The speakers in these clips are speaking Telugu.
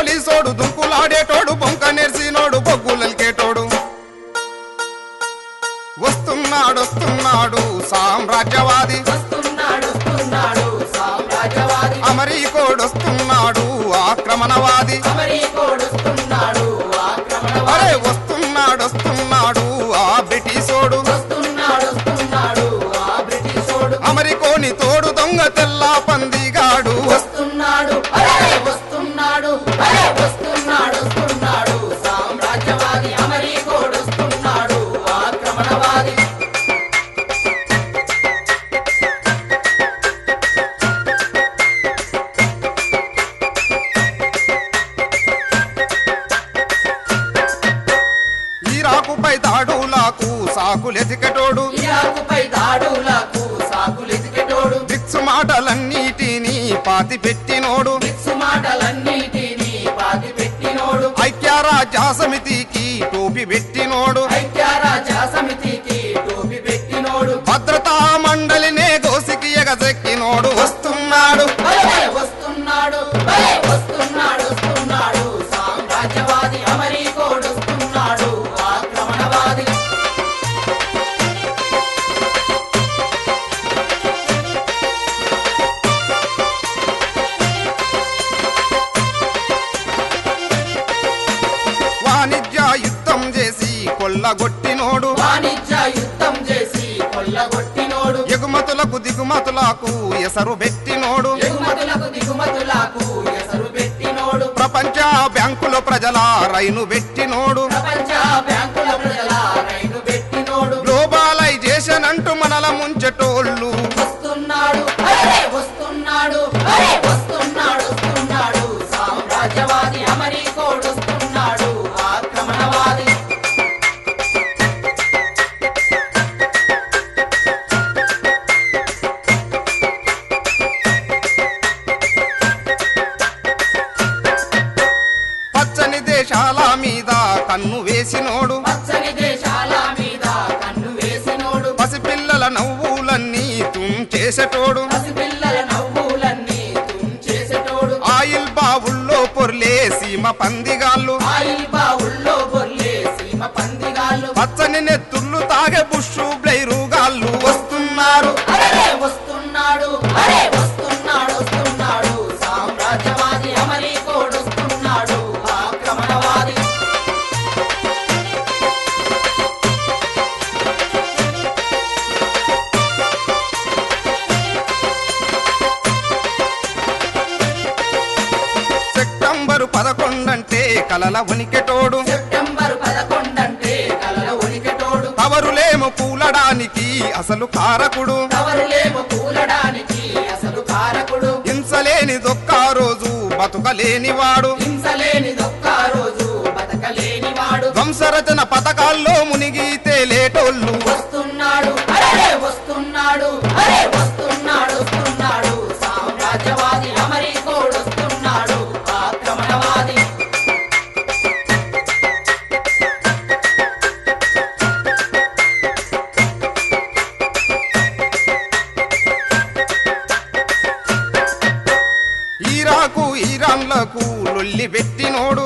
పోలీసోడు దుంకులాడేటోడు బొంక నెర్సినోడు బొగ్గులకేటోడు వస్తున్నాడు వస్తున్నాడు సామ్రాజ్యవాది. అమరీకోడు వస్తున్నాడు ఆక్రమణవాది. అమరీకోడొస్తున్నాడు ఆక్రమణవాది ఈరాకుపై దాడులకు సాకులెతికెటోడు. ఇరాకుపై దాడులకు సాకులెతికెటోడు. దిక్సు మాటలన్నిటినీ పాతి పెట్టినోడు మిక్సు మాటలన్నిటినీ పాతి పెట్టినోడు ఐక్యరాజ్య సమితికి vivir కొల్లగొట్టినోడు. వాణిజ్య యుద్ధం చేసి కొల్లగొట్టినోడు. ఎగుమతులకు దిగుమతులకు ఎసరు పెట్టినోడు. ఎగుమతులకు దిగుమతులకు ఎసరు పెట్టినోడు. ప్రపంచ బ్యాంకుల ప్రజల రైను పెట్టినోడు. ప్రపంచ బ్యాంకుల ప్రజల రైలు పెట్టినోడు. గ్లోబలైజేషన్ అంటూ మనల ముంచెటోళ్ళు. తుంచేసేటోడు. ఆయిల్ బావుల్లో పొర్లే సీమ పందిగాళ్ళు. పచ్చని నెత్తుళ్ళు తాగే బుషు బ్లైరుగాళ్ళు పదకొండంటే కలల ఉనికెటోడు సెప్టెంబర్ పదకొండంటే కలల ఉనికెటోడు కవరులేమో కూలడానికి అసలు కారకుడు. కవరులేమో కూలడానికి అసలు కారకుడు. హింసలేని దొక్క రోజు బతుకలేనివాడు. హింసలేని దొక్క రోజు బతకలేనివాడు. వంశరచన పథకాల్లో మునిగి తేలేటోళ్ళు వస్తున్నాడు లొల్లి పెట్టినోడు.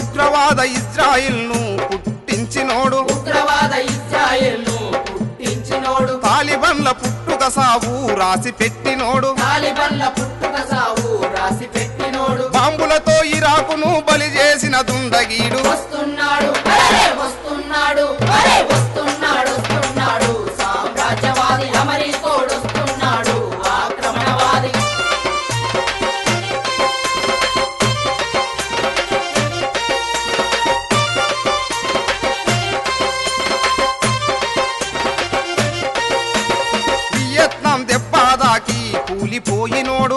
ఉగ్రవాద ఇజ్రాయిల్ను పుట్టించినోడు. ఉగ్రవాద ఇజ్రాయెల్ను పుట్టించినోడు. తాలిబన్ల పుట్టుక సావు రాసి పెట్టినోడు. తాలిబన్ల పుట్టుక సావు రాసి పెట్టినోడు. బాంబులతో ఇరాకును బలి చేసిన దుండగీడు. వస్తున్నాడు కూలిపోయినోడు.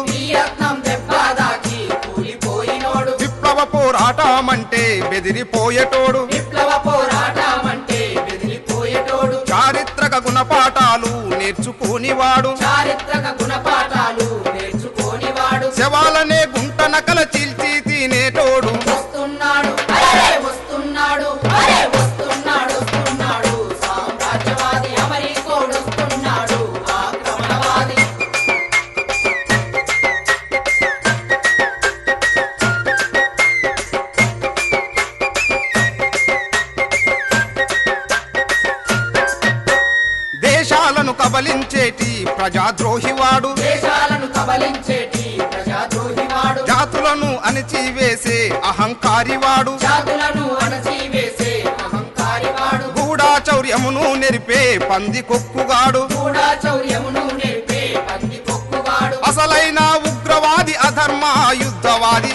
విప్లవ పోరాటమంటే బెదిరిపోయేటోడు. చారిత్రక గుణపాఠాలు నేర్చుకోనివాడు. అణచివేసే అహంకారివాడు. గూఢాచౌర్యమును నెరిపే పంది కొక్కుగాడు అసలైన ఉగ్రవాది అధర్మ యుద్ధవాది.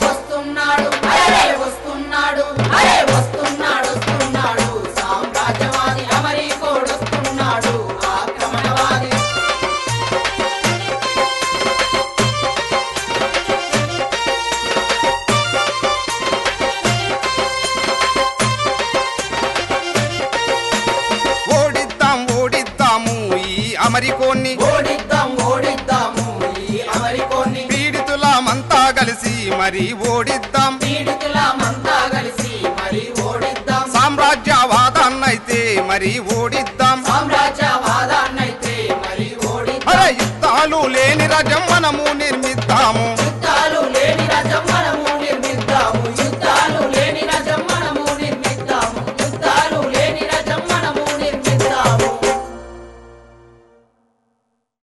అమరికోన్ని. పీడితులమంతా కలిసి మరి ఓడిద్దాం. సామ్రాజ్యవాదాన్నైతే మరి ఓడి